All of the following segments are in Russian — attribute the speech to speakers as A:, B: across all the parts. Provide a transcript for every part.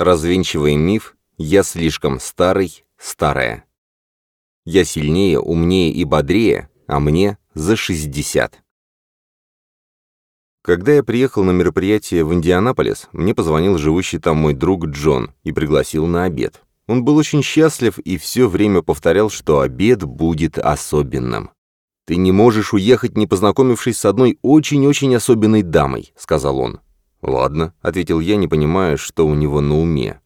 A: Развенчиваем миф «Я слишком старый, старая». Я сильнее, умнее и бодрее, а мне за 60. Когда я приехал на мероприятие в Индианаполис, мне позвонил живущий там мой друг Джон и пригласил на обед. Он был очень счастлив и все время повторял, что обед будет особенным. «Ты не можешь уехать, не познакомившись с одной очень-очень особенной дамой», — сказал он. «Ладно», — ответил я, не понимая, что у него на уме.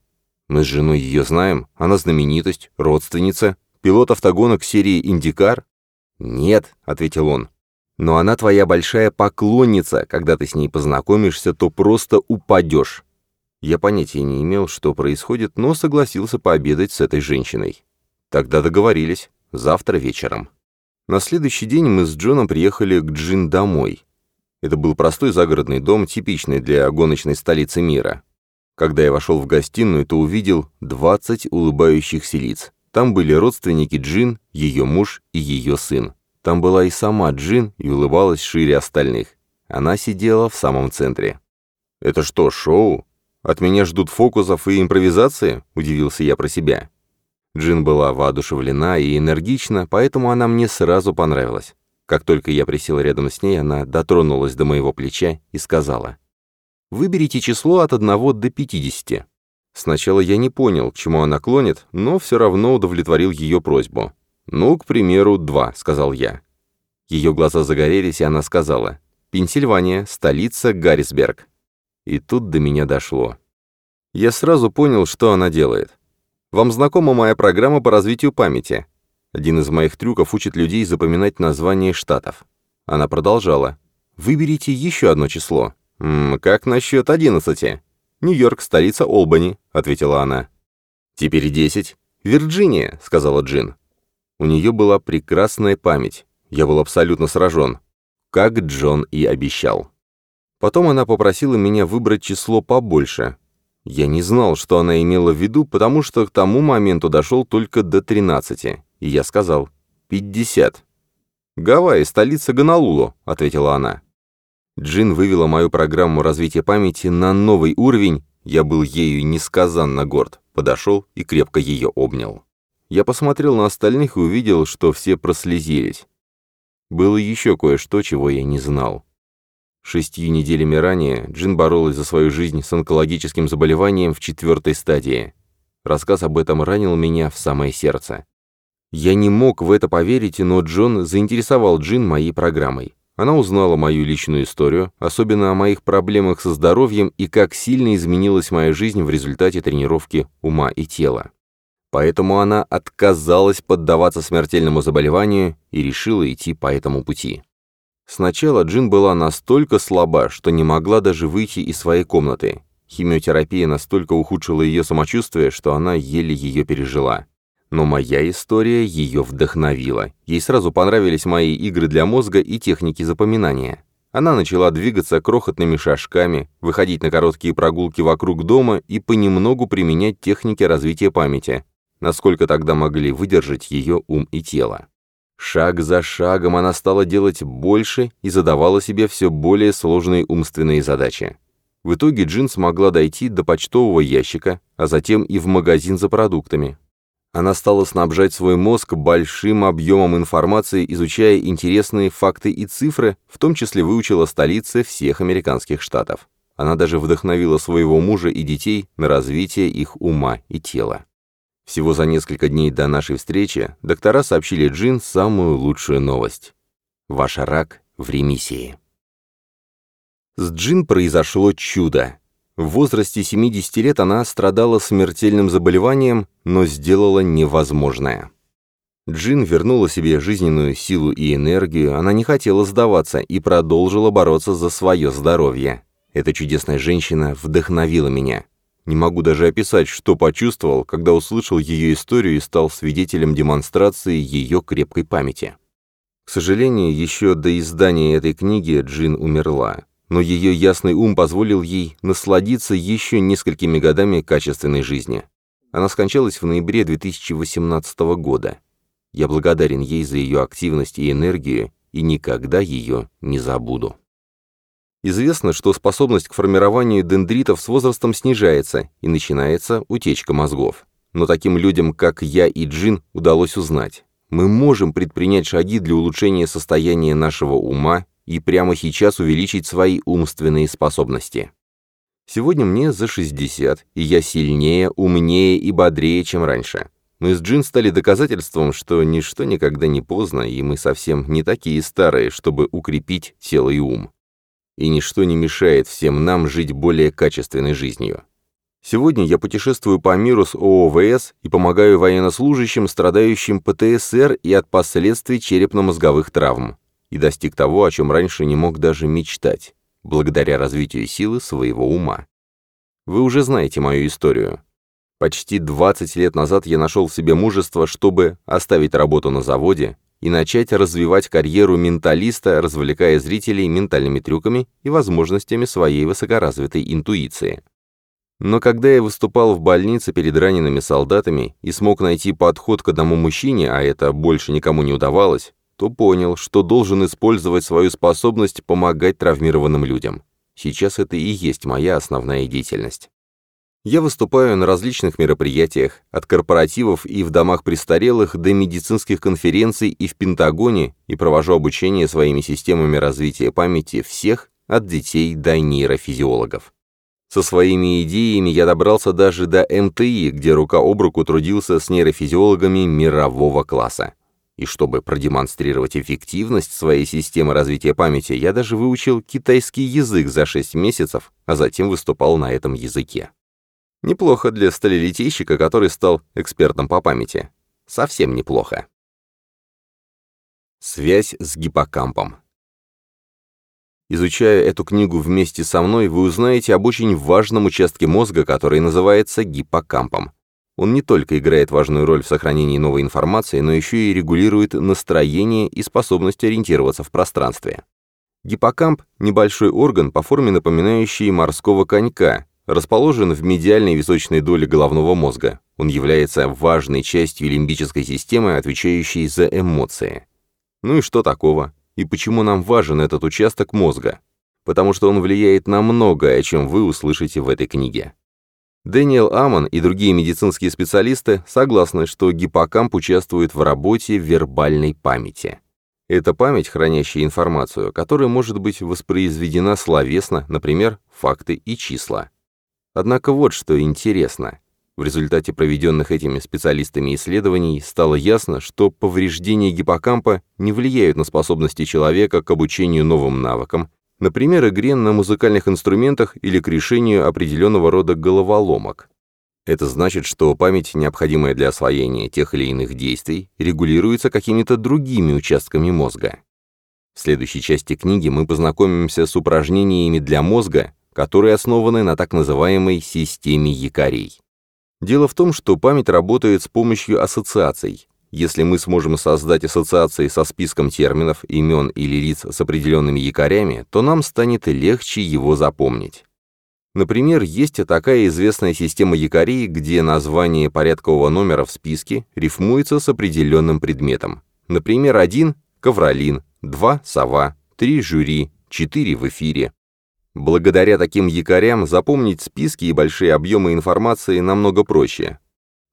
A: «Мы с женой ее знаем, она знаменитость, родственница, пилот автогонок серии «Индикар»?» «Нет», — ответил он, но она твоя большая поклонница. Когда ты с ней познакомишься, то просто упадешь. Я понятия не имел, что происходит, но согласился пообедать с этой женщиной. Тогда договорились. Завтра вечером. На следующий день мы с Джоном приехали к Джин домой. Это был простой загородный дом, типичный для гоночной столицы мира. Когда я вошел в гостиную, то увидел 20 улыбающихся лиц. Там были родственники Джин, ее муж и ее сын. Там была и сама Джин и улыбалась шире остальных. Она сидела в самом центре. «Это что, шоу? От меня ждут фокусов и импровизации?» – удивился я про себя. Джин была воодушевлена и энергична, поэтому она мне сразу понравилась. Как только я присел рядом с ней, она дотронулась до моего плеча и сказала, «Выберите число от 1 до 50». Сначала я не понял, к чему она клонит, но все равно удовлетворил ее просьбу. «Ну, к примеру, два», — сказал я. Ее глаза загорелись, и она сказала, «Пенсильвания, столица Гаррисберг». И тут до меня дошло. Я сразу понял, что она делает. Вам знакома моя программа по развитию памяти? Один из моих трюков учит людей запоминать названия штатов. Она продолжала. Выберите еще одно число. «М -м, как насчет одиннадцати?» «Нью-Йорк, столица Олбани», — ответила она. «Теперь десять». «Вирджиния», — сказала Джин. У нее была прекрасная память. Я был абсолютно сражен. Как Джон и обещал. Потом она попросила меня выбрать число побольше. Я не знал, что она имела в виду, потому что к тому моменту дошел только до 13. И я сказал «50». «Гавайи, столица Гонолулу», — ответила она. Джин вывела мою программу развития памяти на новый уровень, я был ею несказанно горд, подошел и крепко ее обнял. Я посмотрел на остальных и увидел, что все прослезились. Было еще кое-что, чего я не знал. Шестью неделями ранее Джин боролась за свою жизнь с онкологическим заболеванием в четвертой стадии. Рассказ об этом ранил меня в самое сердце. Я не мог в это поверить, но Джон заинтересовал Джин моей программой. Она узнала мою личную историю, особенно о моих проблемах со здоровьем и как сильно изменилась моя жизнь в результате тренировки ума и тела. Поэтому она отказалась поддаваться смертельному заболеванию и решила идти по этому пути. Сначала Джин была настолько слаба, что не могла даже выйти из своей комнаты. Химиотерапия настолько ухудшила ее самочувствие, что она еле ее пережила. Но моя история ее вдохновила. Ей сразу понравились мои игры для мозга и техники запоминания. Она начала двигаться крохотными шажками, выходить на короткие прогулки вокруг дома и понемногу применять техники развития памяти, насколько тогда могли выдержать ее ум и тело. Шаг за шагом она стала делать больше и задавала себе все более сложные умственные задачи. В итоге Джин смогла дойти до почтового ящика, а затем и в магазин за продуктами. Она стала снабжать свой мозг большим объемом информации, изучая интересные факты и цифры, в том числе выучила столицы всех американских штатов. Она даже вдохновила своего мужа и детей на развитие их ума и тела. Всего за несколько дней до нашей встречи доктора сообщили Джин самую лучшую новость. Ваш рак в ремиссии. С Джин произошло чудо. В возрасте 70 лет она страдала смертельным заболеванием, но сделала невозможное. Джин вернула себе жизненную силу и энергию, она не хотела сдаваться и продолжила бороться за свое здоровье. Эта чудесная женщина вдохновила меня. Не могу даже описать, что почувствовал, когда услышал ее историю и стал свидетелем демонстрации ее крепкой памяти. К сожалению, еще до издания этой книги Джин умерла, но ее ясный ум позволил ей насладиться еще несколькими годами качественной жизни. Она скончалась в ноябре 2018 года. Я благодарен ей за ее активность и энергию и никогда ее не забуду. Известно, что способность к формированию дендритов с возрастом снижается, и начинается утечка мозгов. Но таким людям, как я и Джин, удалось узнать. Мы можем предпринять шаги для улучшения состояния нашего ума и прямо сейчас увеличить свои умственные способности. Сегодня мне за 60, и я сильнее, умнее и бодрее, чем раньше. Мы с Джин стали доказательством, что ничто никогда не поздно, и мы совсем не такие старые, чтобы укрепить тело и ум. И ничто не мешает всем нам жить более качественной жизнью. Сегодня я путешествую по миру с ООВС и помогаю военнослужащим, страдающим ПТСР и от последствий черепно-мозговых травм, и достиг того, о чем раньше не мог даже мечтать, благодаря развитию силы своего ума. Вы уже знаете мою историю. Почти 20 лет назад я нашел в себе мужество, чтобы оставить работу на заводе и начать развивать карьеру менталиста, развлекая зрителей ментальными трюками и возможностями своей высокоразвитой интуиции. Но когда я выступал в больнице перед ранеными солдатами и смог найти подход к одному мужчине, а это больше никому не удавалось, то понял, что должен использовать свою способность помогать травмированным людям. Сейчас это и есть моя основная деятельность. Я выступаю на различных мероприятиях, от корпоративов и в домах престарелых до медицинских конференций и в Пентагоне, и провожу обучение своими системами развития памяти всех, от детей до нейрофизиологов. Со своими идеями я добрался даже до МТИ, где рука об руку трудился с нейрофизиологами мирового класса. И чтобы продемонстрировать эффективность своей системы развития памяти, я даже выучил китайский язык за 6 месяцев, а затем выступал на этом языке. Неплохо для сталелитейщика, который стал экспертом по памяти. Совсем неплохо. Связь с гиппокампом. Изучая эту книгу вместе со мной, вы узнаете об очень важном участке мозга, который называется гиппокампом. Он не только играет важную роль в сохранении новой информации, но еще и регулирует настроение и способность ориентироваться в пространстве. Гиппокамп – небольшой орган, по форме напоминающий морского конька, расположен в медиальной височной доле головного мозга. Он является важной частью лимбической системы, отвечающей за эмоции. Ну и что такого? И почему нам важен этот участок мозга? Потому что он влияет на многое, о чем вы услышите в этой книге. Дэниел Амон и другие медицинские специалисты согласны, что гиппокамп участвует в работе вербальной памяти. Это память, хранящая информацию, которая может быть воспроизведена словесно, например, факты и числа. Однако вот что интересно. В результате проведенных этими специалистами исследований стало ясно, что повреждения гиппокампа не влияют на способности человека к обучению новым навыкам, например, игре на музыкальных инструментах или к решению определенного рода головоломок. Это значит, что память, необходимая для освоения тех или иных действий, регулируется какими-то другими участками мозга. В следующей части книги мы познакомимся с упражнениями для мозга, которые основаны на так называемой системе якорей. Дело в том, что память работает с помощью ассоциаций. Если мы сможем создать ассоциации со списком терминов, имен или лиц с определенными якорями, то нам станет легче его запомнить. Например, есть такая известная система якорей, где название порядкового номера в списке рифмуется с определенным предметом. Например, 1 – ковролин, 2 – сова, 3 – жюри, 4 – в эфире. Благодаря таким якорям запомнить списки и большие объемы информации намного проще.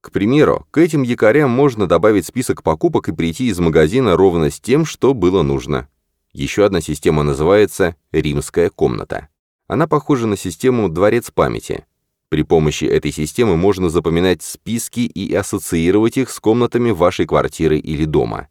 A: К примеру, к этим якорям можно добавить список покупок и прийти из магазина ровно с тем, что было нужно. Еще одна система называется «Римская комната». Она похожа на систему «Дворец памяти». При помощи этой системы можно запоминать списки и ассоциировать их с комнатами вашей квартиры или дома.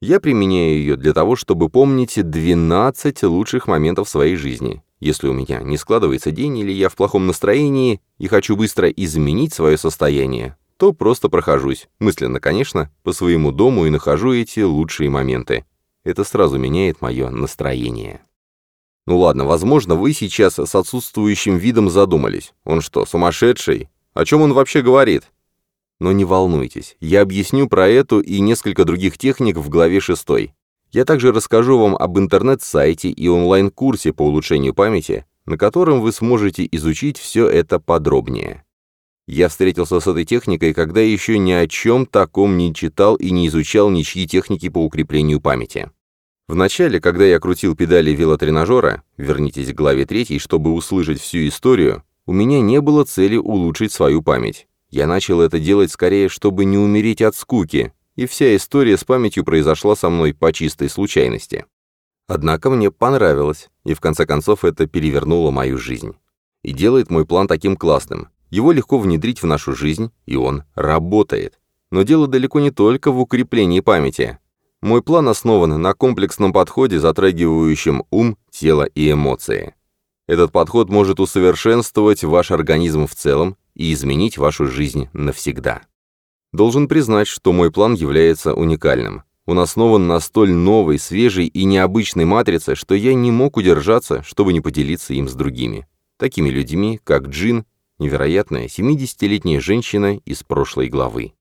A: Я применяю ее для того, чтобы помнить 12 лучших моментов своей жизни. Если у меня не складывается день или я в плохом настроении и хочу быстро изменить свое состояние, то просто прохожусь, мысленно, конечно, по своему дому и нахожу эти лучшие моменты. Это сразу меняет мое настроение. Ну ладно, возможно, вы сейчас с отсутствующим видом задумались. Он что, сумасшедший? О чем он вообще говорит? Но не волнуйтесь, я объясню про эту и несколько других техник в главе 6. Я также расскажу вам об интернет-сайте и онлайн-курсе по улучшению памяти, на котором вы сможете изучить все это подробнее. Я встретился с этой техникой, когда еще ни о чем таком не читал и не изучал ничьи техники по укреплению памяти. Вначале, когда я крутил педали велотренажера, вернитесь к главе 3, чтобы услышать всю историю, у меня не было цели улучшить свою память. Я начал это делать скорее, чтобы не умереть от скуки, и вся история с памятью произошла со мной по чистой случайности. Однако мне понравилось, и в конце концов это перевернуло мою жизнь. И делает мой план таким классным. Его легко внедрить в нашу жизнь, и он работает. Но дело далеко не только в укреплении памяти. Мой план основан на комплексном подходе, затрагивающем ум, тело и эмоции. Этот подход может усовершенствовать ваш организм в целом и изменить вашу жизнь навсегда. Должен признать, что мой план является уникальным. Он основан на столь новой, свежей и необычной матрице, что я не мог удержаться, чтобы не поделиться им с другими. Такими людьми, как Джин, невероятная 70-летняя женщина из прошлой главы.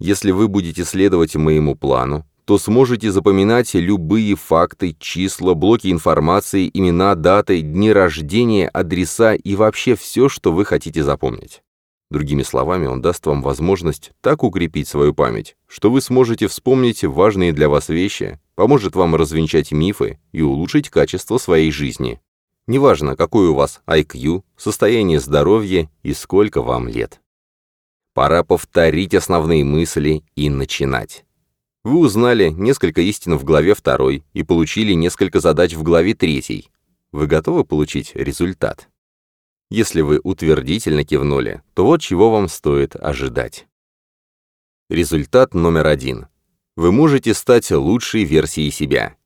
A: Если вы будете следовать моему плану, то сможете запоминать любые факты, числа, блоки информации, имена, даты, дни рождения, адреса и вообще все, что вы хотите запомнить. Другими словами, он даст вам возможность так укрепить свою память, что вы сможете вспомнить важные для вас вещи, поможет вам развенчать мифы и улучшить качество своей жизни. Неважно, какой у вас IQ, состояние здоровья и сколько вам лет. Пора повторить основные мысли и начинать. Вы узнали несколько истин в главе 2 и получили несколько задач в главе 3. Вы готовы получить результат? Если вы утвердительно кивнули, то вот чего вам стоит ожидать. Результат номер один. Вы можете стать лучшей версией себя.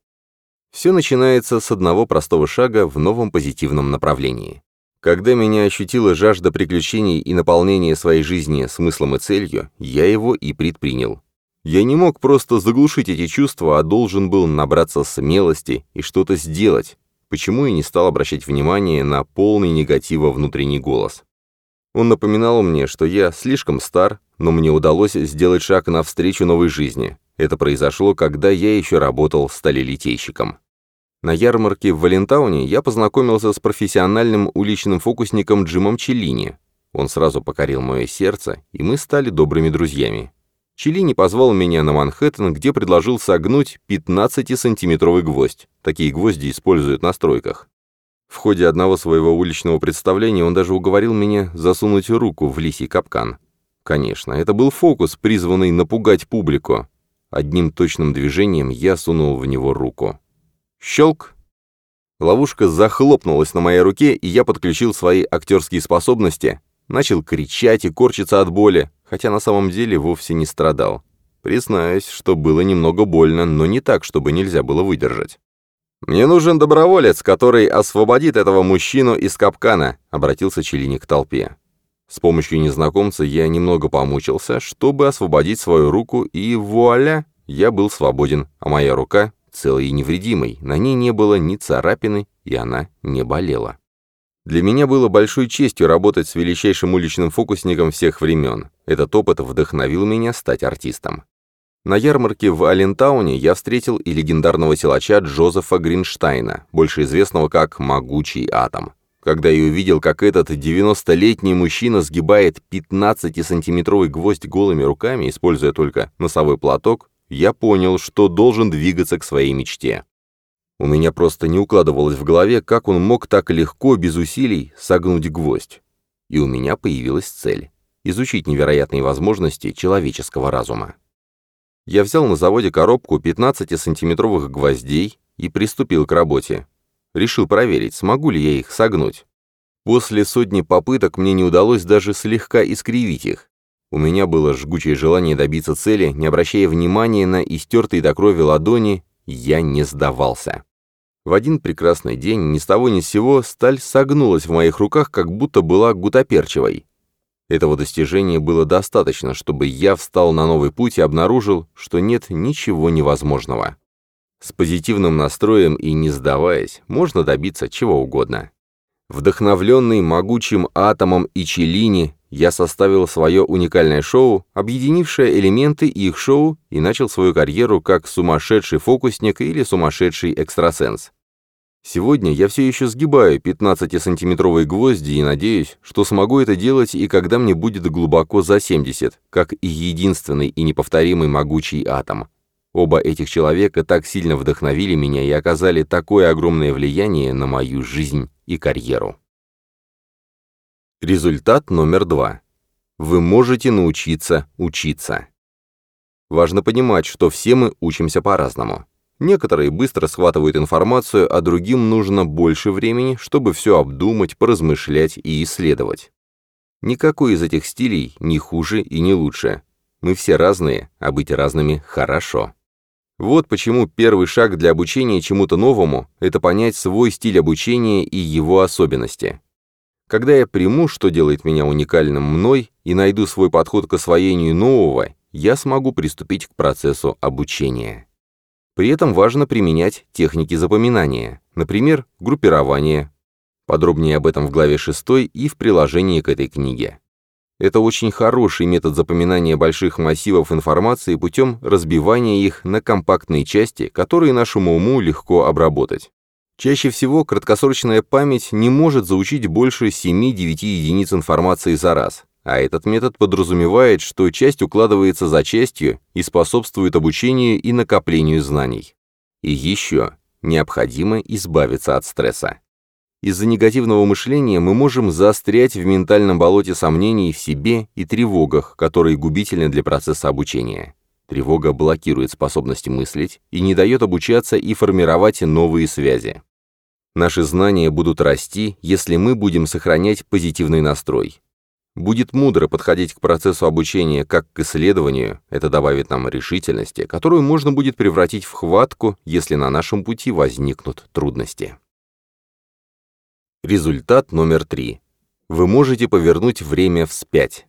A: Все начинается с одного простого шага в новом позитивном направлении. Когда меня ощутила жажда приключений и наполнения своей жизни смыслом и целью, я его и предпринял. Я не мог просто заглушить эти чувства, а должен был набраться смелости и что-то сделать, почему и не стал обращать внимание на полный негатива внутренний голос. Он напоминал мне, что я слишком стар, но мне удалось сделать шаг навстречу новой жизни. Это произошло, когда я еще работал сталелитейщиком. На ярмарке в Валентауне я познакомился с профессиональным уличным фокусником Джимом Челлини. Он сразу покорил мое сердце, и мы стали добрыми друзьями. Челини позвал меня на Манхэттен, где предложил согнуть 15-сантиметровый гвоздь. Такие гвозди используют на стройках. В ходе одного своего уличного представления он даже уговорил меня засунуть руку в лисий капкан. Конечно, это был фокус, призванный напугать публику. Одним точным движением я сунул в него руку. Щелк! Ловушка захлопнулась на моей руке, и я подключил свои актерские способности, начал кричать и корчиться от боли, хотя на самом деле вовсе не страдал. Признаюсь, что было немного больно, но не так, чтобы нельзя было выдержать. «Мне нужен доброволец, который освободит этого мужчину из капкана», — обратился Челини к толпе. С помощью незнакомца я немного помучился, чтобы освободить свою руку, и вуаля, я был свободен, а моя рука целой и невредимой, на ней не было ни царапины, и она не болела. Для меня было большой честью работать с величайшим уличным фокусником всех времен. Этот опыт вдохновил меня стать артистом. На ярмарке в Аллентауне я встретил и легендарного силача Джозефа Гринштейна, больше известного как «Могучий атом». Когда я увидел, как этот 90-летний мужчина сгибает 15-сантиметровый гвоздь голыми руками, используя только носовой платок, я понял, что должен двигаться к своей мечте. У меня просто не укладывалось в голове, как он мог так легко, без усилий, согнуть гвоздь. И у меня появилась цель — изучить невероятные возможности человеческого разума. Я взял на заводе коробку 15-сантиметровых гвоздей и приступил к работе. Решил проверить, смогу ли я их согнуть. После сотни попыток мне не удалось даже слегка искривить их. У меня было жгучее желание добиться цели, не обращая внимания на истертые до крови ладони, я не сдавался. В один прекрасный день ни с того ни с сего сталь согнулась в моих руках, как будто была гутоперчивой. Этого достижения было достаточно, чтобы я встал на новый путь и обнаружил, что нет ничего невозможного. С позитивным настроем и не сдаваясь, можно добиться чего угодно. Вдохновленный могучим атомом и Челини, я составил свое уникальное шоу, объединившее элементы их шоу, и начал свою карьеру как сумасшедший фокусник или сумасшедший экстрасенс. Сегодня я все еще сгибаю 15-сантиметровые гвозди и надеюсь, что смогу это делать и когда мне будет глубоко за 70, как и единственный и неповторимый могучий атом. Оба этих человека так сильно вдохновили меня и оказали такое огромное влияние на мою жизнь и карьеру. Результат номер два. Вы можете научиться учиться. Важно понимать, что все мы учимся по-разному. Некоторые быстро схватывают информацию, а другим нужно больше времени, чтобы все обдумать, поразмышлять и исследовать. Никакой из этих стилей не хуже и не лучше. Мы все разные, а быть разными хорошо. Вот почему первый шаг для обучения чему-то новому – это понять свой стиль обучения и его особенности. Когда я приму, что делает меня уникальным мной, и найду свой подход к освоению нового, я смогу приступить к процессу обучения. При этом важно применять техники запоминания, например, группирование. Подробнее об этом в главе 6 и в приложении к этой книге. Это очень хороший метод запоминания больших массивов информации путем разбивания их на компактные части, которые нашему уму легко обработать. Чаще всего краткосрочная память не может заучить больше 7-9 единиц информации за раз, а этот метод подразумевает, что часть укладывается за частью и способствует обучению и накоплению знаний. И еще, необходимо избавиться от стресса. Из-за негативного мышления мы можем заострять в ментальном болоте сомнений в себе и тревогах, которые губительны для процесса обучения. Тревога блокирует способность мыслить и не дает обучаться и формировать новые связи. Наши знания будут расти, если мы будем сохранять позитивный настрой. Будет мудро подходить к процессу обучения как к исследованию, это добавит нам решительности, которую можно будет превратить в хватку, если на нашем пути возникнут трудности. Результат номер три. Вы можете повернуть время вспять.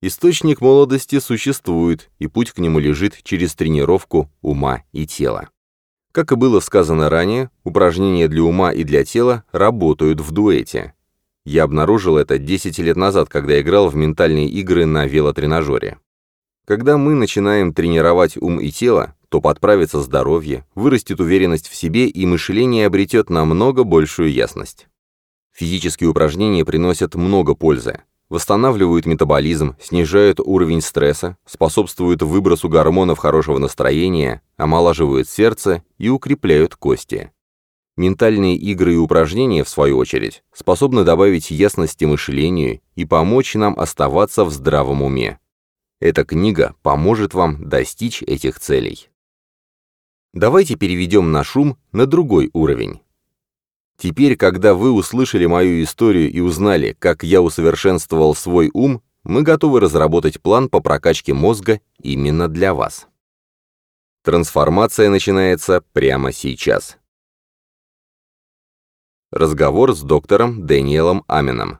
A: Источник молодости существует, и путь к нему лежит через тренировку ума и тела. Как и было сказано ранее, упражнения для ума и для тела работают в дуэте. Я обнаружил это 10 лет назад, когда играл в ментальные игры на велотренажере. Когда мы начинаем тренировать ум и тело, то подправится здоровье, вырастет уверенность в себе и мышление обретет намного большую ясность. Физические упражнения приносят много пользы. Восстанавливают метаболизм, снижают уровень стресса, способствуют выбросу гормонов хорошего настроения, омолаживают сердце и укрепляют кости. Ментальные игры и упражнения, в свою очередь, способны добавить ясности мышлению и помочь нам оставаться в здравом уме. Эта книга поможет вам достичь этих целей. Давайте переведем наш ум на другой уровень. Теперь, когда вы услышали мою историю и узнали, как я усовершенствовал свой ум, мы готовы разработать план по прокачке мозга именно для вас. Трансформация начинается прямо сейчас. Разговор с доктором Дэниелом Амином.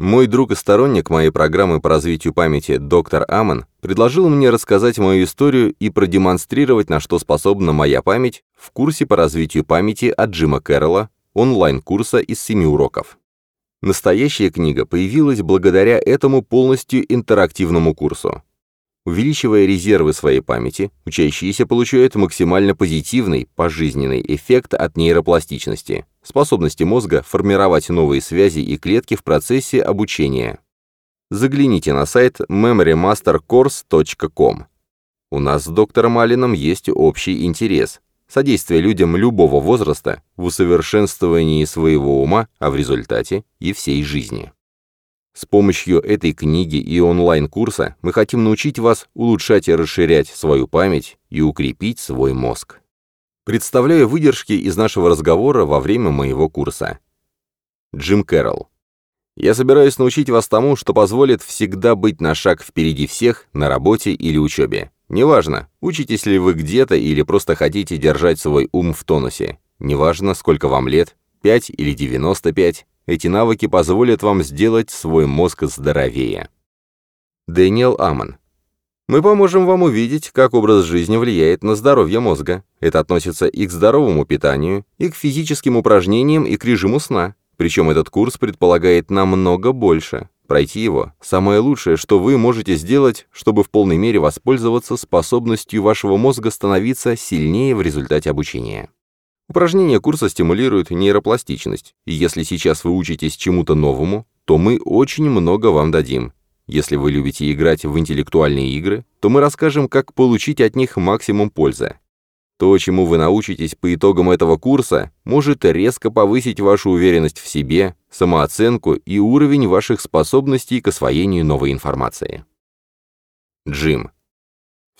A: Мой друг и сторонник моей программы по развитию памяти доктор Амон предложил мне рассказать мою историю и продемонстрировать, на что способна моя память в курсе по развитию памяти от Джима Кэрролла, онлайн-курса из семи уроков. Настоящая книга появилась благодаря этому полностью интерактивному курсу. Увеличивая резервы своей памяти, учащиеся получают максимально позитивный, пожизненный эффект от нейропластичности, способности мозга формировать новые связи и клетки в процессе обучения. Загляните на сайт memorymastercourse.com. У нас с доктором Алленом есть общий интерес – содействие людям любого возраста в усовершенствовании своего ума, а в результате и всей жизни. С помощью этой книги и онлайн-курса мы хотим научить вас улучшать и расширять свою память и укрепить свой мозг. Представляю выдержки из нашего разговора во время моего курса. Джим Кэрролл. Я собираюсь научить вас тому, что позволит всегда быть на шаг впереди всех на работе или учебе. Неважно, учитесь ли вы где-то или просто хотите держать свой ум в тонусе. Неважно, сколько вам лет, 5 или 95, эти навыки позволят вам сделать свой мозг здоровее. Дэниел Амон. Мы поможем вам увидеть, как образ жизни влияет на здоровье мозга. Это относится и к здоровому питанию, и к физическим упражнениям, и к режиму сна. Причем этот курс предполагает намного больше. Пройти его – самое лучшее, что вы можете сделать, чтобы в полной мере воспользоваться способностью вашего мозга становиться сильнее в результате обучения. Упражнения курса стимулируют нейропластичность, и если сейчас вы учитесь чему-то новому, то мы очень много вам дадим, Если вы любите играть в интеллектуальные игры, то мы расскажем, как получить от них максимум пользы. То, чему вы научитесь по итогам этого курса, может резко повысить вашу уверенность в себе, самооценку и уровень ваших способностей к освоению новой информации. Джим.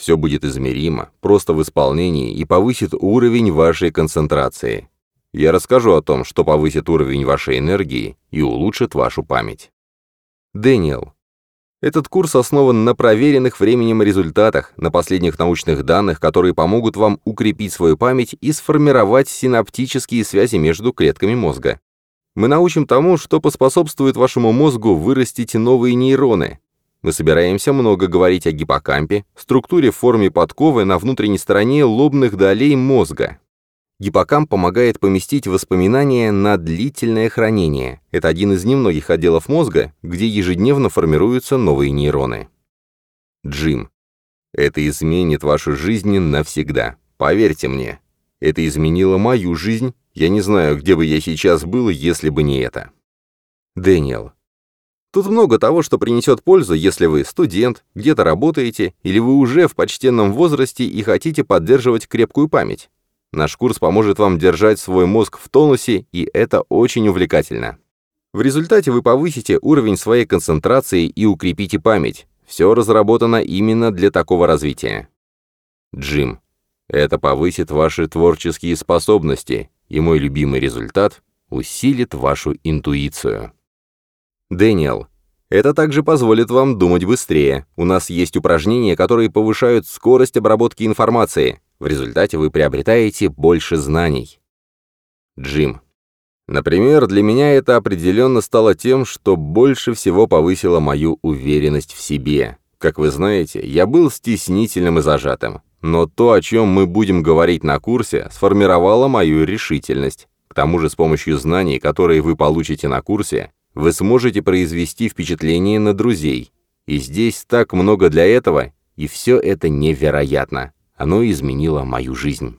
A: Все будет измеримо, просто в исполнении и повысит уровень вашей концентрации. Я расскажу о том, что повысит уровень вашей энергии и улучшит вашу память. Дэниел. Этот курс основан на проверенных временем результатах, на последних научных данных, которые помогут вам укрепить свою память и сформировать синаптические связи между клетками мозга. Мы научим тому, что поспособствует вашему мозгу вырастить новые нейроны. Мы собираемся много говорить о гиппокампе, структуре в форме подковы на внутренней стороне лобных долей мозга. Гиппокамп помогает поместить воспоминания на длительное хранение. Это один из немногих отделов мозга, где ежедневно формируются новые нейроны. Джим. Это изменит вашу жизнь навсегда. Поверьте мне. Это изменило мою жизнь. Я не знаю, где бы я сейчас был, если бы не это. Дэниел. Тут много того, что принесет пользу, если вы студент, где-то работаете, или вы уже в почтенном возрасте и хотите поддерживать крепкую память. Наш курс поможет вам держать свой мозг в тонусе, и это очень увлекательно. В результате вы повысите уровень своей концентрации и укрепите память. Все разработано именно для такого развития. Джим. Это повысит ваши творческие способности, и мой любимый результат – усилит вашу интуицию. Дэниел. Это также позволит вам думать быстрее. У нас есть упражнения, которые повышают скорость обработки информации. В результате вы приобретаете больше знаний. Джим. Например, для меня это определенно стало тем, что больше всего повысило мою уверенность в себе. Как вы знаете, я был стеснительным и зажатым. Но то, о чем мы будем говорить на курсе, сформировало мою решительность. К тому же с помощью знаний, которые вы получите на курсе, вы сможете произвести впечатление на друзей. И здесь так много для этого, и все это невероятно. Оно изменило мою жизнь.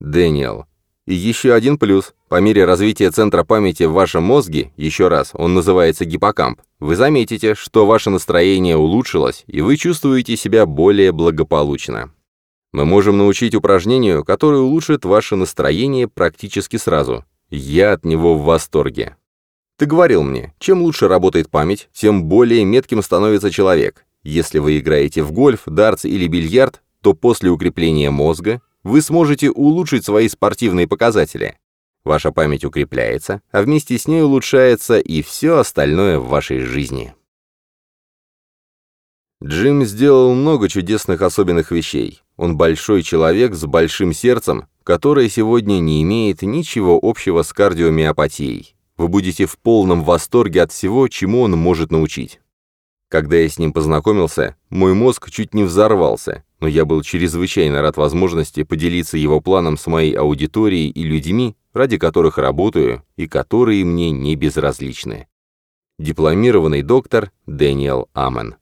A: Дэниел. И еще один плюс. По мере развития центра памяти в вашем мозге, еще раз, он называется гиппокамп, вы заметите, что ваше настроение улучшилось, и вы чувствуете себя более благополучно. Мы можем научить упражнению, которое улучшит ваше настроение практически сразу. Я от него в восторге. Ты говорил мне, чем лучше работает память, тем более метким становится человек. Если вы играете в гольф, дартс или бильярд, то после укрепления мозга вы сможете улучшить свои спортивные показатели. Ваша память укрепляется, а вместе с ней улучшается и все остальное в вашей жизни. Джим сделал много чудесных особенных вещей. Он большой человек с большим сердцем, которое сегодня не имеет ничего общего с кардиомиопатией. Вы будете в полном восторге от всего, чему он может научить. Когда я с ним познакомился, мой мозг чуть не взорвался, но я был чрезвычайно рад возможности поделиться его планом с моей аудиторией и людьми, ради которых работаю и которые мне не безразличны. Дипломированный доктор Дэниел Амен